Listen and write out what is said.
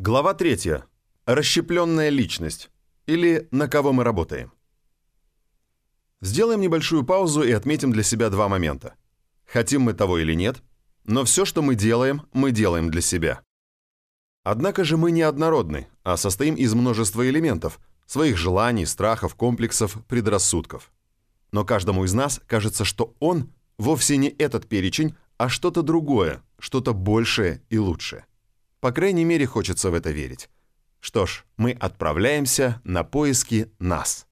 Глава 3. Расщепленная личность. Или на кого мы работаем. Сделаем небольшую паузу и отметим для себя два момента. Хотим мы того или нет, но все, что мы делаем, мы делаем для себя. Однако же мы не однородны, а состоим из множества элементов, своих желаний, страхов, комплексов, предрассудков. Но каждому из нас кажется, что он вовсе не этот перечень, а что-то другое, что-то большее и лучшее. По крайней мере, хочется в это верить. Что ж, мы отправляемся на поиски нас.